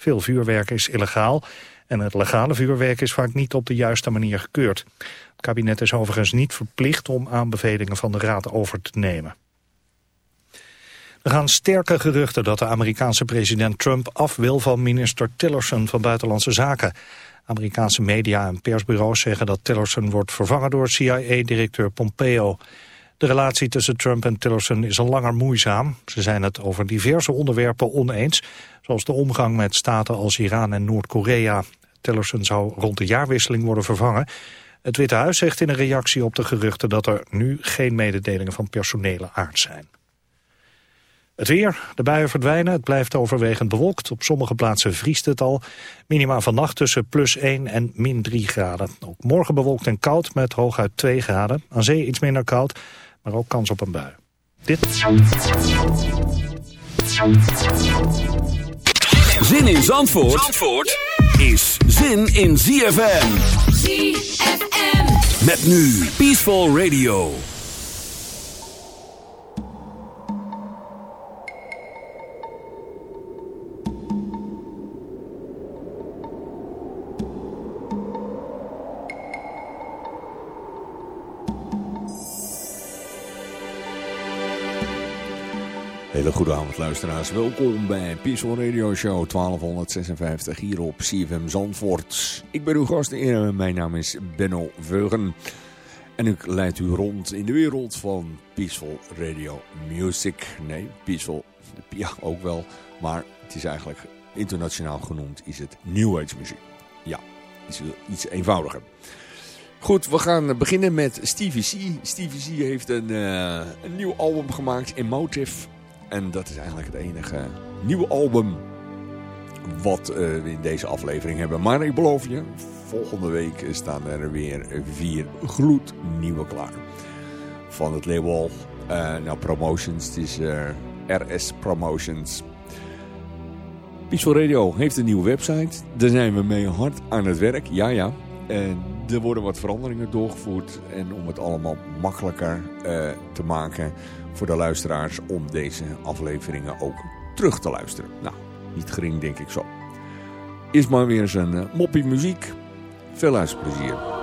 Veel vuurwerk is illegaal en het legale vuurwerk is vaak niet op de juiste manier gekeurd. Het kabinet is overigens niet verplicht om aanbevelingen van de Raad over te nemen. Er gaan sterke geruchten dat de Amerikaanse president Trump af wil van minister Tillerson van Buitenlandse Zaken. Amerikaanse media en persbureaus zeggen dat Tillerson wordt vervangen door CIA-directeur Pompeo. De relatie tussen Trump en Tillerson is al langer moeizaam. Ze zijn het over diverse onderwerpen oneens, zoals de omgang met staten als Iran en Noord-Korea. Tillerson zou rond de jaarwisseling worden vervangen. Het Witte Huis zegt in een reactie op de geruchten dat er nu geen mededelingen van personele aard zijn. Het weer, de buien verdwijnen, het blijft overwegend bewolkt. Op sommige plaatsen vriest het al. Minima vannacht tussen plus 1 en min 3 graden. Ook morgen bewolkt en koud met hooguit 2 graden. Aan zee iets minder koud, maar ook kans op een bui. Dit... Zin in Zandvoort, Zandvoort is zin in ZFM. ZFM. Met nu Peaceful Radio. Hele goede avond luisteraars. Welkom bij Peaceful Radio Show 1256 hier op CFM Zandvoort. Ik ben uw gast en mijn naam is Benno Veugen. En ik leid u rond in de wereld van Peaceful Radio Music. Nee, Peaceful, ja ook wel. Maar het is eigenlijk internationaal genoemd is het New Age muziek. Ja, iets, iets eenvoudiger. Goed, we gaan beginnen met Stevie C. Stevie C heeft een, uh, een nieuw album gemaakt, Emotive. En dat is eigenlijk het enige nieuwe album wat uh, we in deze aflevering hebben. Maar ik beloof je, volgende week staan er weer vier gloednieuwe klaar. Van het label uh, nou, Promotions, het is uh, RS Promotions. Peaceful Radio heeft een nieuwe website. Daar zijn we mee hard aan het werk, ja ja. En er worden wat veranderingen doorgevoerd. En om het allemaal makkelijker te maken voor de luisteraars om deze afleveringen ook terug te luisteren. Nou, niet gering denk ik zo. Is maar weer een uh, moppie muziek. Veel luisterplezier.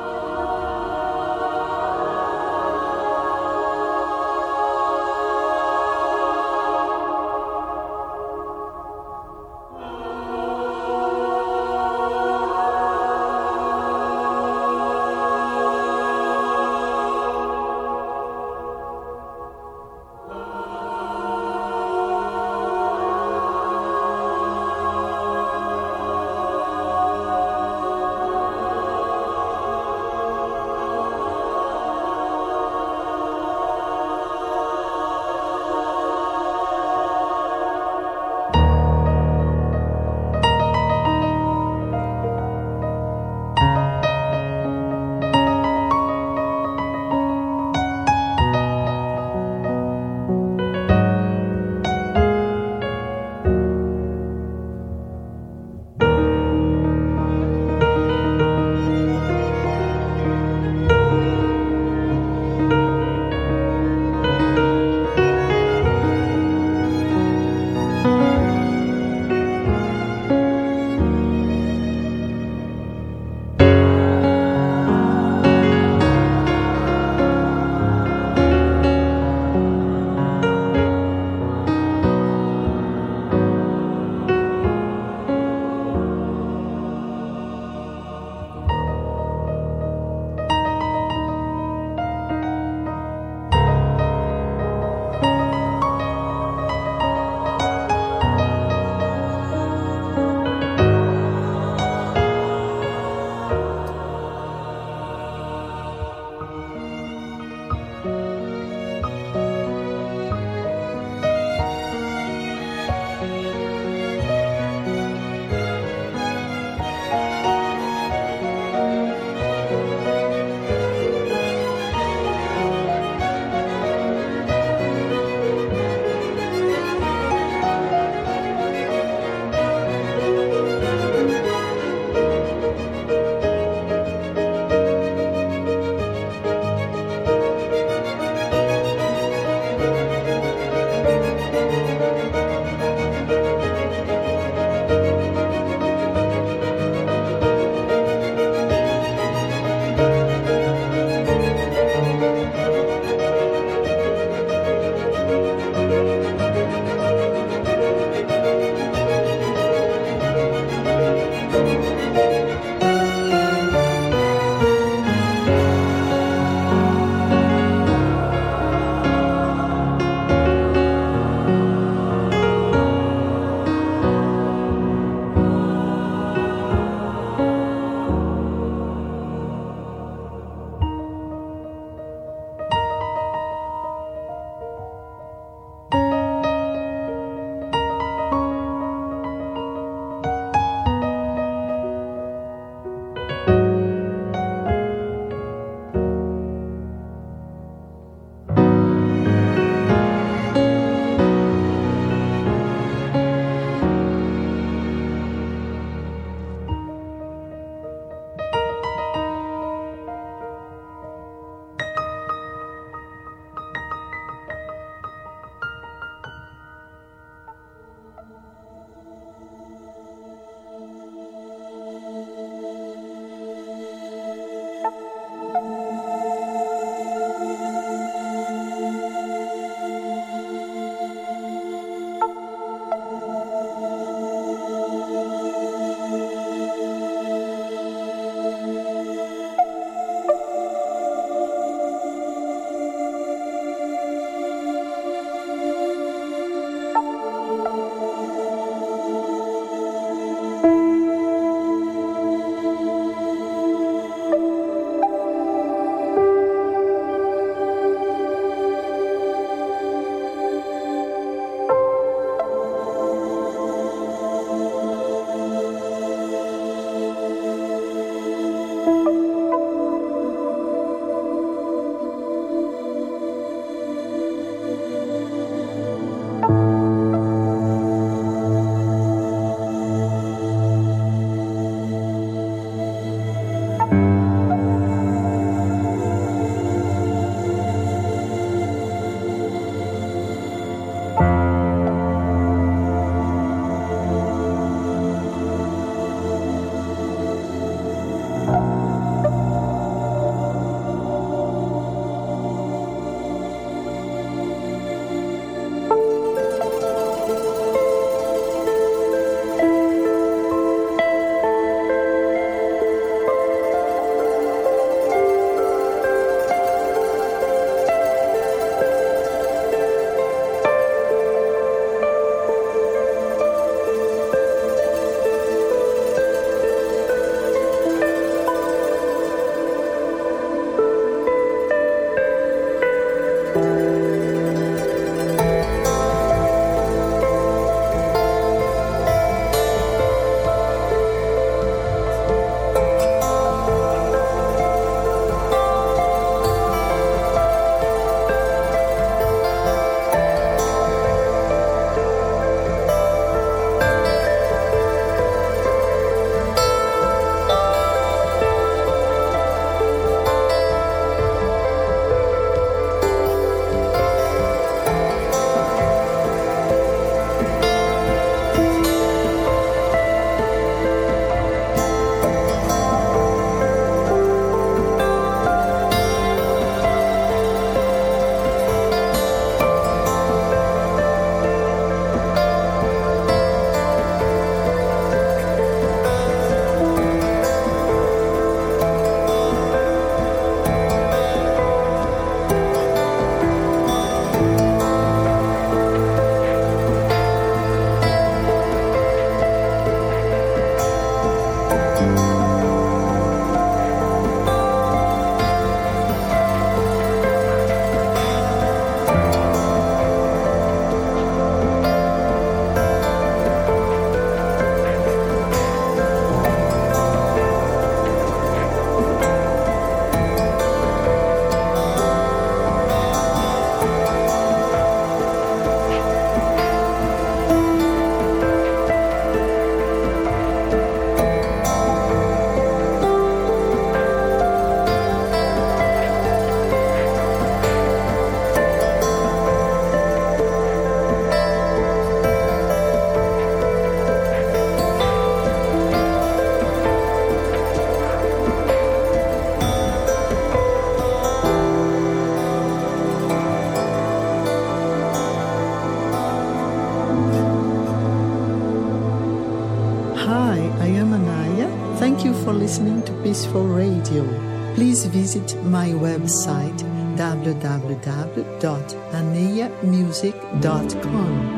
Peaceful Radio. Please visit my website www.anayamusic.com.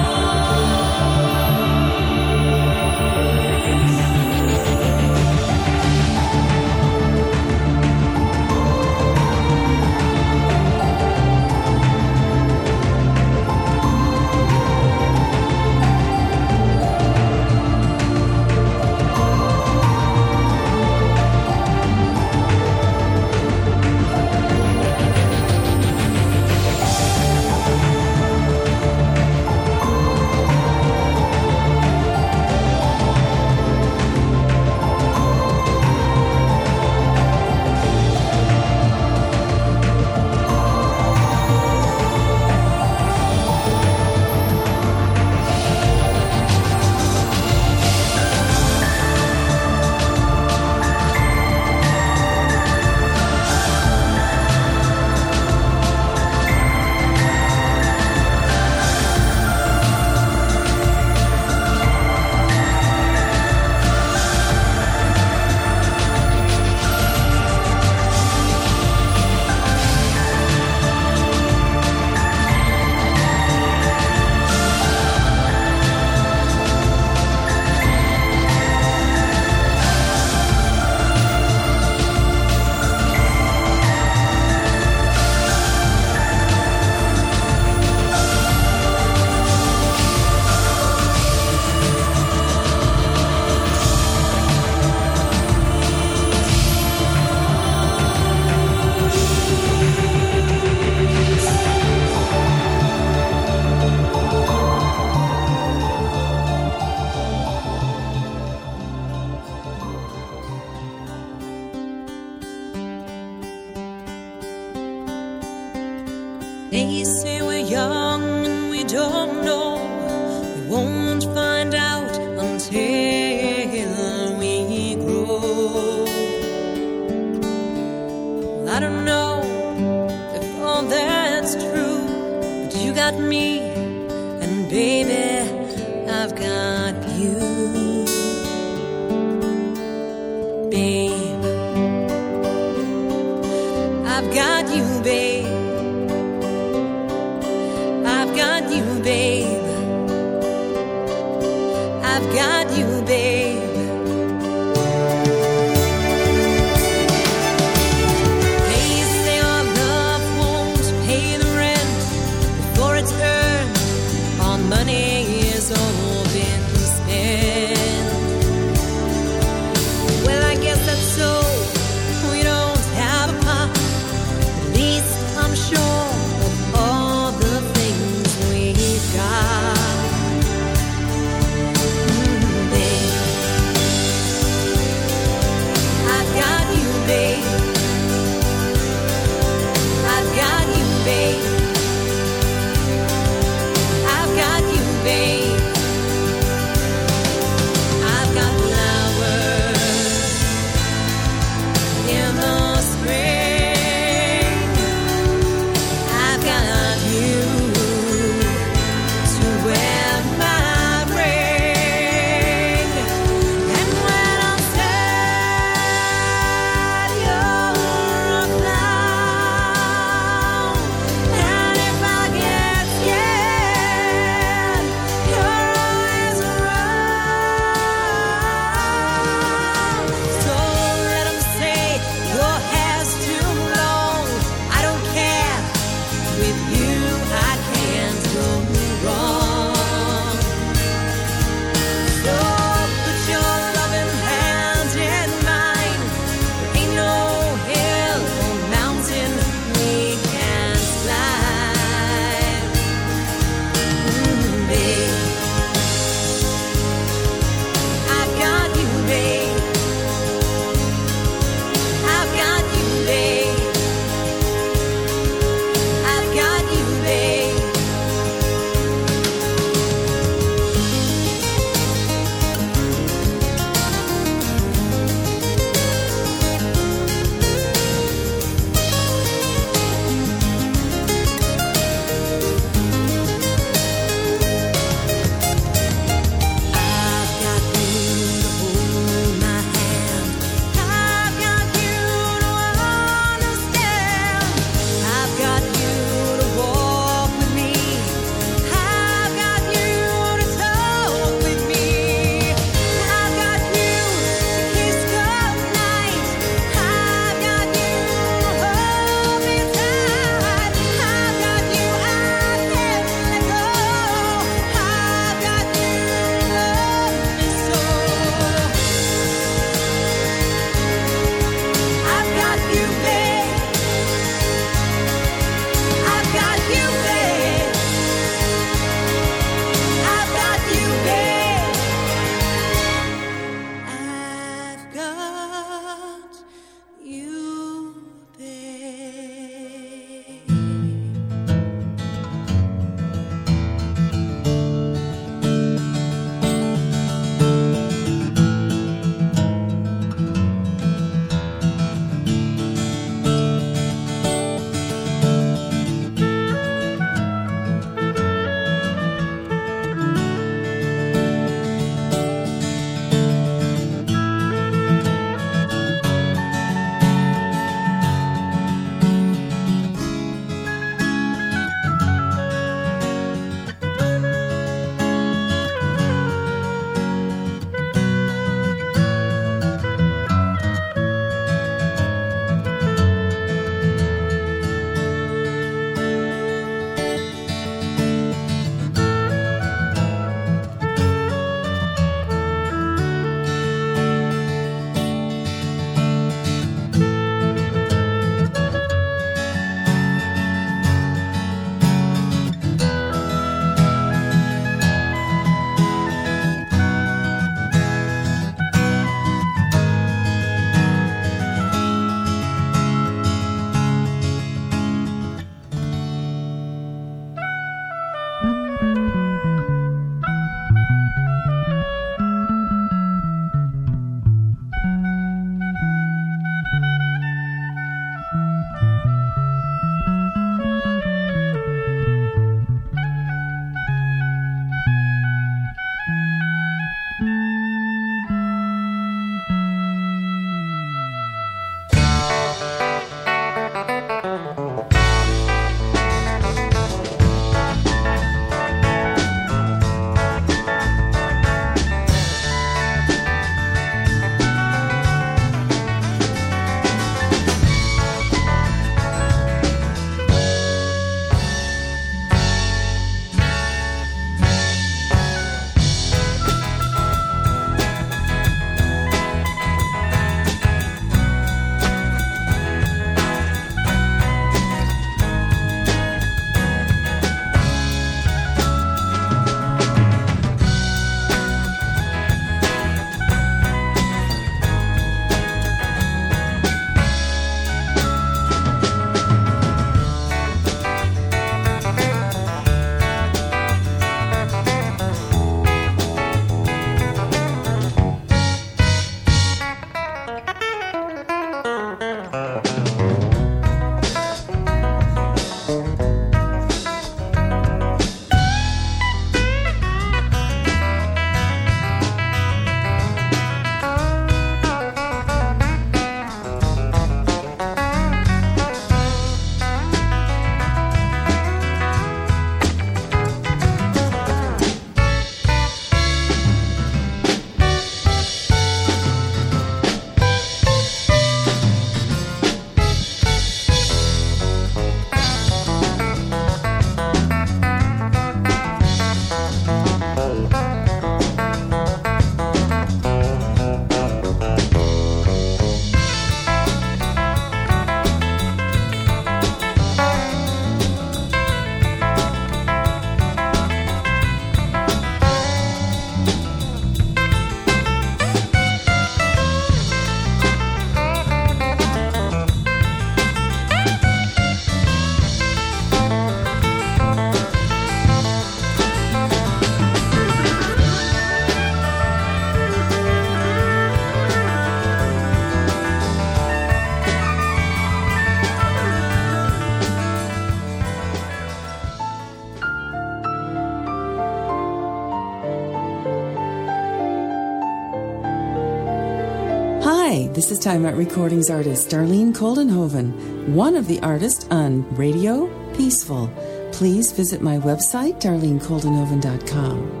Time Out Recordings artist Darlene Coldenhoven, one of the artists on Radio Peaceful. Please visit my website, darlenecoldenhoven.com.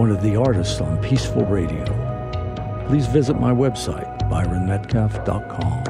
one of the artists on Peaceful Radio. Please visit my website, byronmetcalf.com.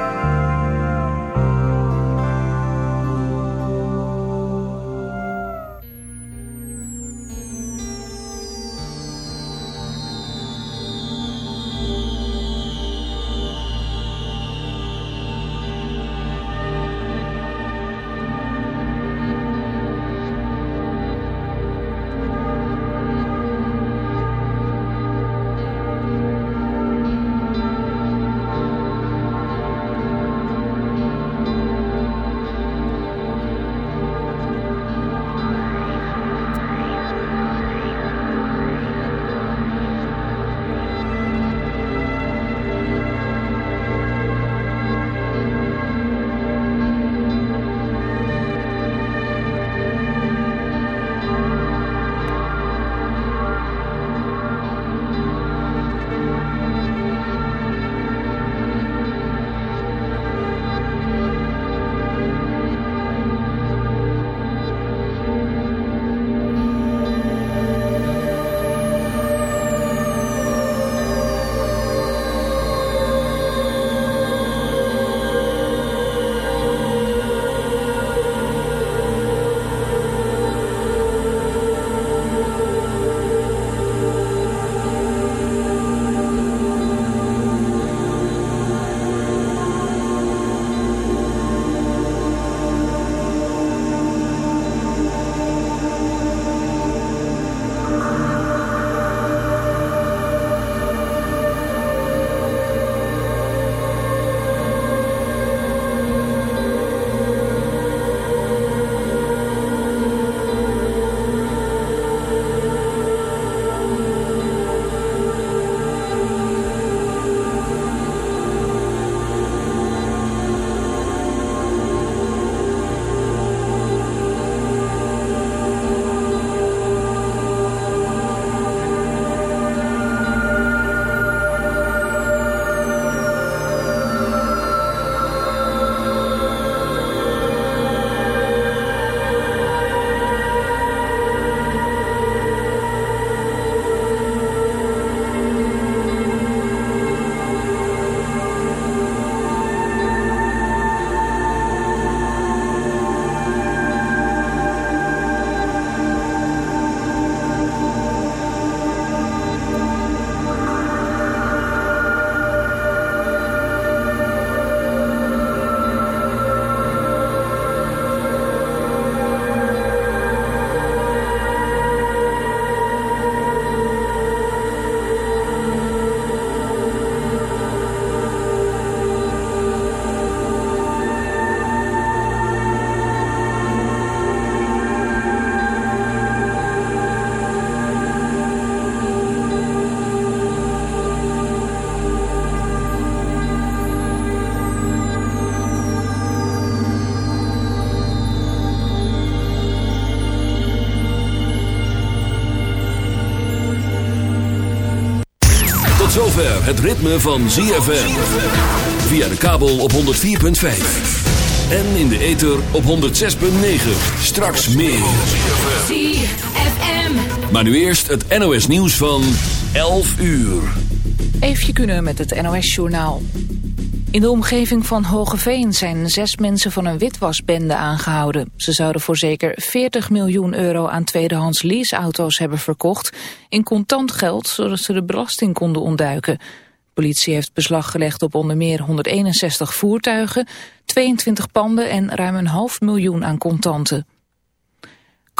Het ritme van ZFM. Via de kabel op 104.5. En in de ether op 106.9. Straks meer. ZFM. Maar nu eerst het NOS nieuws van 11 uur. Even kunnen met het NOS journaal. In de omgeving van Hogeveen zijn zes mensen van een witwasbende aangehouden. Ze zouden voor zeker 40 miljoen euro aan tweedehands leaseauto's hebben verkocht... in contant geld, zodat ze de belasting konden ontduiken. politie heeft beslag gelegd op onder meer 161 voertuigen... 22 panden en ruim een half miljoen aan contanten.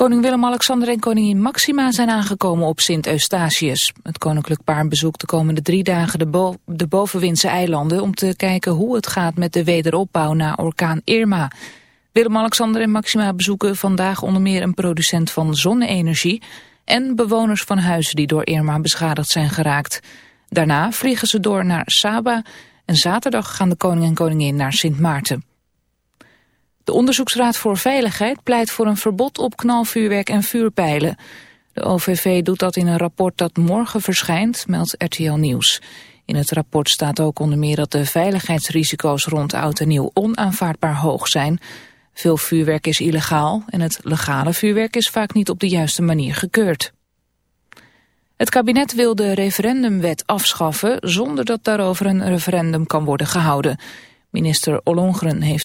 Koning Willem-Alexander en koningin Maxima zijn aangekomen op Sint-Eustatius. Het koninklijk paar bezoekt de komende drie dagen de bovenwindse eilanden... om te kijken hoe het gaat met de wederopbouw na orkaan Irma. Willem-Alexander en Maxima bezoeken vandaag onder meer een producent van zonne-energie... en bewoners van huizen die door Irma beschadigd zijn geraakt. Daarna vliegen ze door naar Saba en zaterdag gaan de koning en koningin naar Sint Maarten. De Onderzoeksraad voor Veiligheid pleit voor een verbod op knalvuurwerk en vuurpijlen. De OVV doet dat in een rapport dat morgen verschijnt, meldt RTL Nieuws. In het rapport staat ook onder meer dat de veiligheidsrisico's rond oud en nieuw onaanvaardbaar hoog zijn. Veel vuurwerk is illegaal en het legale vuurwerk is vaak niet op de juiste manier gekeurd. Het kabinet wil de referendumwet afschaffen zonder dat daarover een referendum kan worden gehouden. Minister Ollongren heeft